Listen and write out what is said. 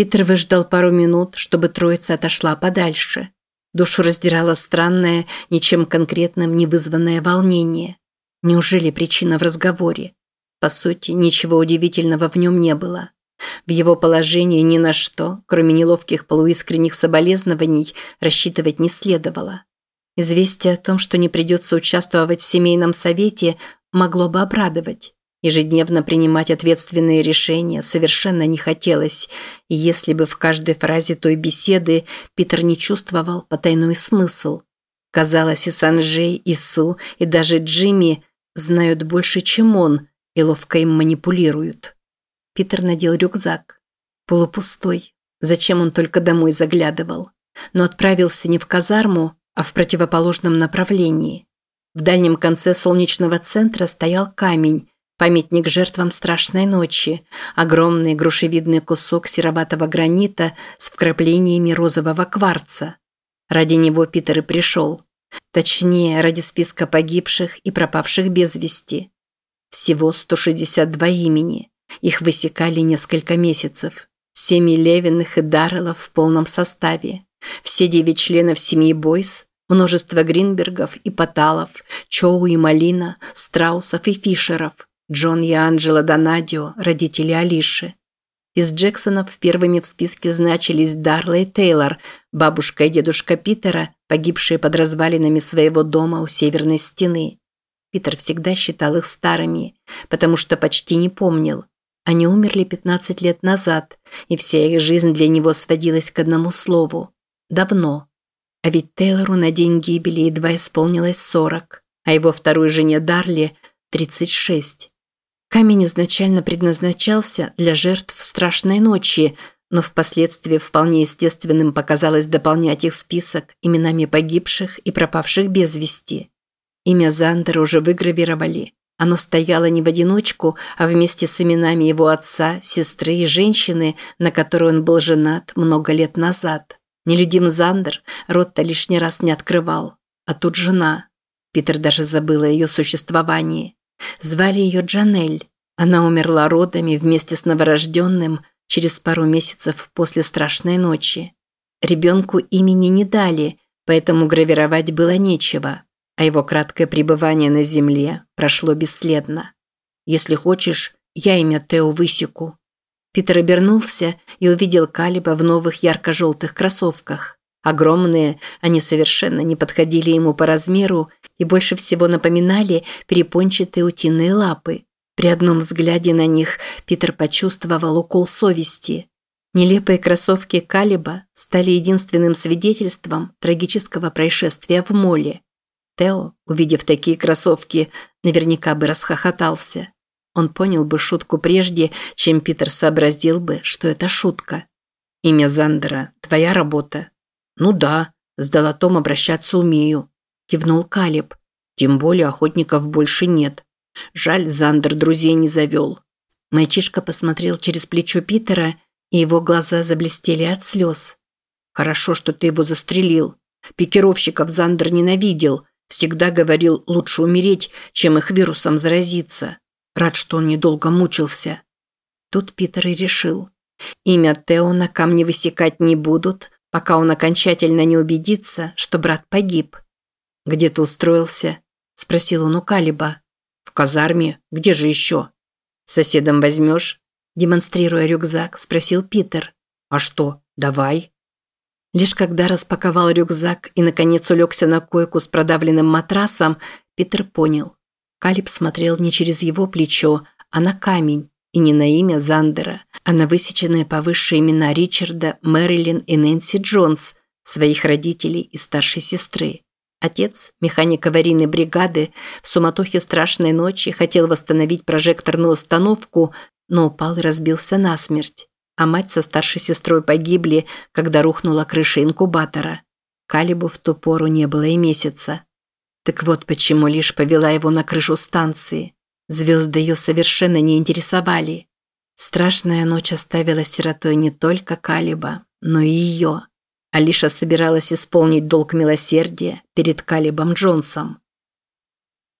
Питер выждал пару минут, чтобы троица отошла подальше. Душу раздирало странное, ничем конкретным не вызванное волнение. Неужели причина в разговоре? По сути, ничего удивительного в нем не было. В его положении ни на что, кроме неловких полуискренних соболезнований, рассчитывать не следовало. Известие о том, что не придется участвовать в семейном совете, могло бы обрадовать. Ежедневно принимать ответственные решения совершенно не хотелось, и если бы в каждой фразе той беседы Питер не чувствовал потайной смысл. Казалось, и Санжей, и Су, и даже Джимми знают больше, чем он, и ловко им манипулируют. Питер надел рюкзак. Полупустой. Зачем он только домой заглядывал? Но отправился не в казарму, а в противоположном направлении. В дальнем конце солнечного центра стоял камень, памятник жертвам страшной ночи, огромный грушевидный кусок сероватого гранита с вкраплениями розового кварца. Ради него Питер и пришел. Точнее, ради списка погибших и пропавших без вести. Всего 162 имени. Их высекали несколько месяцев. Семи Левиных и Дарреллов в полном составе. Все девять членов семьи Бойс, множество Гринбергов и Паталов, Чоу и Малина, Страусов и Фишеров, Джон и Анджела Донадио, родители Алиши. Из Джексонов первыми в списке значились Дарла и Тейлор, бабушка и дедушка Питера, погибшие под развалинами своего дома у северной стены. Питер всегда считал их старыми, потому что почти не помнил. Они умерли 15 лет назад, и вся их жизнь для него сводилась к одному слову – давно. А ведь Тейлору на день гибели едва исполнилось 40, а его второй жене Дарли – 36. Камень изначально предназначался для жертв страшной ночи, но впоследствии вполне естественным показалось дополнять их список именами погибших и пропавших без вести. Имя Зандера уже выгравировали. Оно стояло не в одиночку, а вместе с именами его отца, сестры и женщины, на которую он был женат много лет назад. Нелюдим Зандер рот-то лишний раз не открывал. А тут жена. Питер даже забыл о ее существовании. Звали ее Джанель. Она умерла родами вместе с новорожденным через пару месяцев после страшной ночи. Ребенку имени не дали, поэтому гравировать было нечего, а его краткое пребывание на земле прошло бесследно. Если хочешь, я имя Тео высеку. Питер обернулся и увидел Калиба в новых ярко-желтых кроссовках. Огромные, они совершенно не подходили ему по размеру и больше всего напоминали перепончатые утиные лапы. При одном взгляде на них Питер почувствовал укол совести. Нелепые кроссовки Калиба стали единственным свидетельством трагического происшествия в моле. Тео, увидев такие кроссовки, наверняка бы расхохотался. Он понял бы шутку прежде, чем Питер сообразил бы, что это шутка. «Имя Зандера – твоя работа?» «Ну да, с долотом обращаться умею», – кивнул Калиб. «Тем более охотников больше нет. Жаль, Зандер друзей не завел». Мальчишка посмотрел через плечо Питера, и его глаза заблестели от слез. «Хорошо, что ты его застрелил. Пикировщиков Зандер ненавидел. Всегда говорил, лучше умереть, чем их вирусом заразиться. Рад, что он недолго мучился. Тут Питер и решил. Имя Тео на камне высекать не будут, пока он окончательно не убедится, что брат погиб. «Где ты устроился?» – спросил он у Калиба. «В казарме. Где же еще?» «Соседом возьмешь?» Демонстрируя рюкзак, спросил Питер. «А что, давай?» Лишь когда распаковал рюкзак и, наконец, улегся на койку с продавленным матрасом, Питер понял. Калиб смотрел не через его плечо, а на камень, и не на имя Зандера, а на высеченные повыше имена Ричарда, Мэрилин и Нэнси Джонс, своих родителей и старшей сестры. Отец, механик аварийной бригады, в суматохе страшной ночи хотел восстановить прожекторную установку, но упал и разбился насмерть. А мать со старшей сестрой погибли, когда рухнула крыша инкубатора. Калибу в ту пору не было и месяца. Так вот почему лишь повела его на крышу станции. Звезды ее совершенно не интересовали. Страшная ночь оставила сиротой не только Калиба, но и ее. Алиша собиралась исполнить долг милосердия перед Калибом Джонсом.